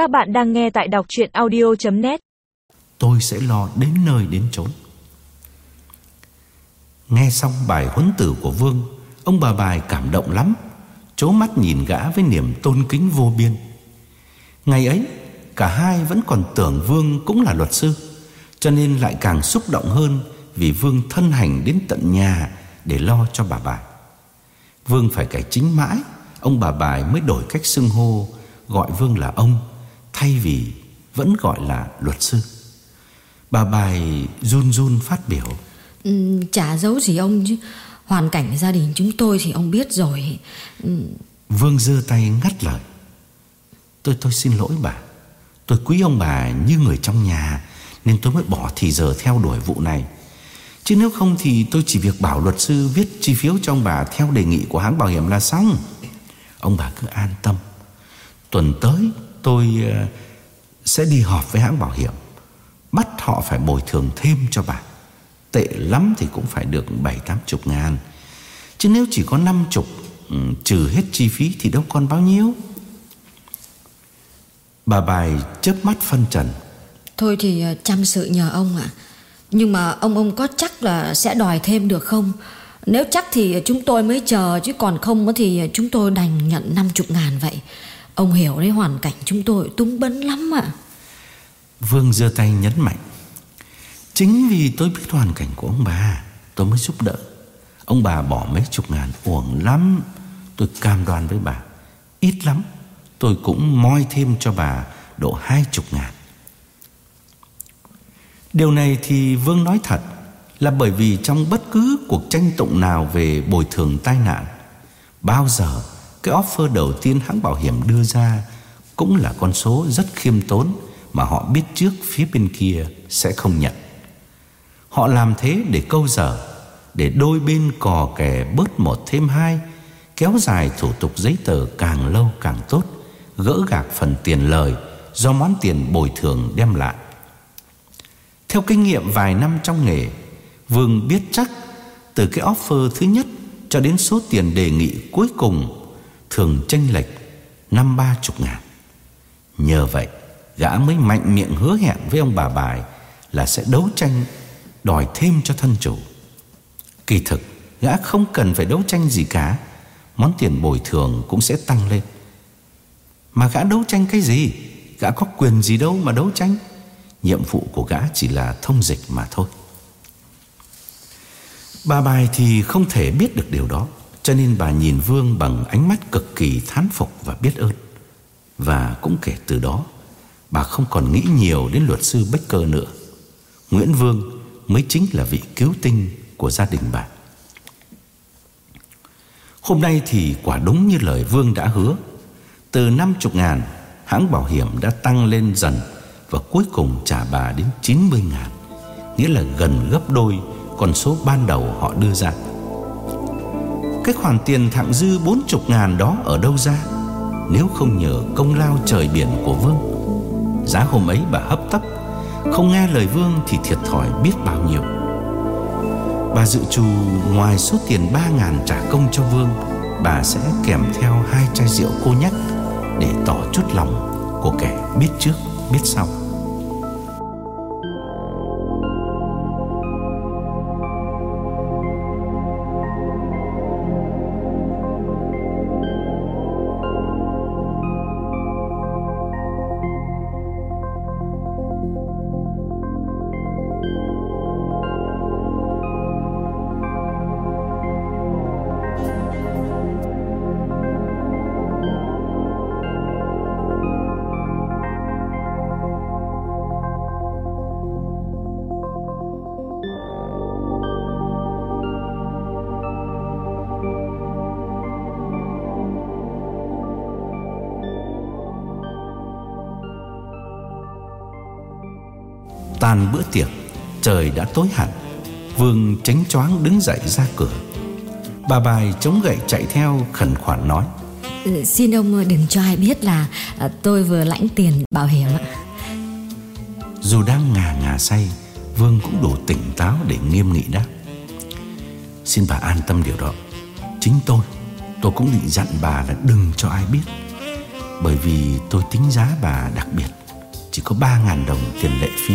Các bạn đang nghe tại đọc chuyện audio.net Tôi sẽ lo đến nơi đến chốn. Nghe xong bài huấn tử của Vương, Ông bà bài cảm động lắm. Chố mắt nhìn gã với niềm tôn kính vô biên. Ngày ấy, Cả hai vẫn còn tưởng Vương cũng là luật sư, Cho nên lại càng xúc động hơn Vì Vương thân hành đến tận nhà Để lo cho bà bài Vương phải cải chính mãi, Ông bà bài mới đổi cách xưng hô, Gọi Vương là ông. Thay vì vẫn gọi là luật sư. Bà bài run run phát biểu. Ừ, chả giấu gì ông chứ. Hoàn cảnh gia đình chúng tôi thì ông biết rồi. Ừ, Vương giơ tay ngắt lời. Tôi tôi xin lỗi bà. Tôi quý ông bà như người trong nhà Nên tôi mới bỏ thì giờ theo đuổi vụ này. Chứ nếu không thì tôi chỉ việc bảo luật sư viết chi phiếu cho ông bà theo đề nghị của hãng bảo hiểm là xong. Ông bà cứ an tâm Tuần tới tôi ờ, sẽ đi họp với hãng bảo hiểm. Bắt họ phải bồi thường thêm cho bà. Tệ lắm thì cũng phải được bảy tám chục ngàn. Chứ nếu chỉ có năm chục ừ, Trừ hết chi phí thì đâu còn bao nhiêu. Bà bài chớp mắt phân trần. Thôi thì ờ, chăm sự nhờ ông ạ. Nhưng mà ông ông có chắc là sẽ đòi thêm được không? Nếu chắc thì chúng tôi mới chờ Chứ còn không thì chúng tôi đành nhận 50 ngàn vậy. Ông hiểu đấy, hoàn cảnh chúng tôi tung bấn lắm ạ. Vương giơ tay nhấn mạnh. Chính vì tôi biết hoàn cảnh của ông bà, Tôi mới giúp đỡ. Ông bà bỏ mấy chục ngàn uổng lắm, Tôi cam đoan với bà. Ít lắm, Tôi cũng moi thêm cho bà độ hai chục ngàn. Điều này thì Vương nói thật Là bởi vì trong bất cứ cuộc tranh tụng nào về bồi thường tai nạn, Bao giờ cái offer đầu tiên hãng bảo hiểm đưa ra Cũng là con số rất khiêm tốn Mà họ biết trước phía bên kia sẽ không nhận. Họ làm thế để câu giờ, Để đôi bên cò kè bớt một thêm hai, Kéo dài thủ tục giấy tờ càng lâu càng tốt, Gỡ gạc phần tiền lời Do món tiền bồi thường đem lại. Theo kinh nghiệm vài năm trong nghề, Vương biết chắc Từ cái offer thứ nhất Cho đến số tiền đề nghị cuối cùng Thường chênh lệch Năm ba chục ngàn. Nhờ vậy, Gã mới mạnh miệng hứa hẹn với ông bà bài Là sẽ đấu tranh Đòi thêm cho thân chủ. Kỳ thực, Gã không cần phải đấu tranh gì cả, Món tiền bồi thường cũng sẽ tăng lên. Mà gã đấu tranh cái gì? Gã có quyền gì đâu mà đấu tranh. Nhiệm vụ của gã chỉ là thông dịch mà thôi. Bà bài thì không thể biết được điều đó. Cho nên bà nhìn Vương bằng ánh mắt cực kỳ thán phục và biết ơn. Và cũng kể từ đó, Bà không còn nghĩ nhiều đến luật sư Becker nữa. Nguyễn Vương mới chính là vị cứu tinh của gia đình bà. Hôm nay thì quả đúng như lời Vương đã hứa. Từ 50 ngàn, Hãng bảo hiểm đã tăng lên dần Và cuối cùng trả bà đến 90 ngàn. Nghĩa là gần gấp đôi Con số ban đầu họ đưa ra. Cái khoản tiền thặng dư 40 ngàn đó ở đâu ra? Nếu không nhờ công lao trời biển của Vương. Giá hôm ấy bà hấp tấp. Không nghe lời Vương thì thiệt thòi biết bao nhiêu. Bà dự trù ngoài số tiền 3 ngàn trả công cho Vương, Bà sẽ kèm theo hai chai rượu cô nhắc Để tỏ chút lòng của kẻ biết trước, biết sau. Tan bữa tiệc Trời đã tối hẳn. Vương tránh choáng đứng dậy ra cửa. Bà bài chống gậy chạy theo khẩn khoản nói. Ừ, Xin ông đừng cho ai biết là à, tôi vừa lãnh tiền bảo hiểm ạ. Dù đang ngà ngà say Vương cũng đủ tỉnh táo để nghiêm nghị đáp. Xin bà an tâm điều đó. Chính tôi Tôi cũng định dặn bà là đừng cho ai biết. Bởi vì tôi tính giá bà đặc biệt. Chỉ có 3.000 đồng tiền lệ phí